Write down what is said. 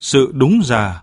sự đúng già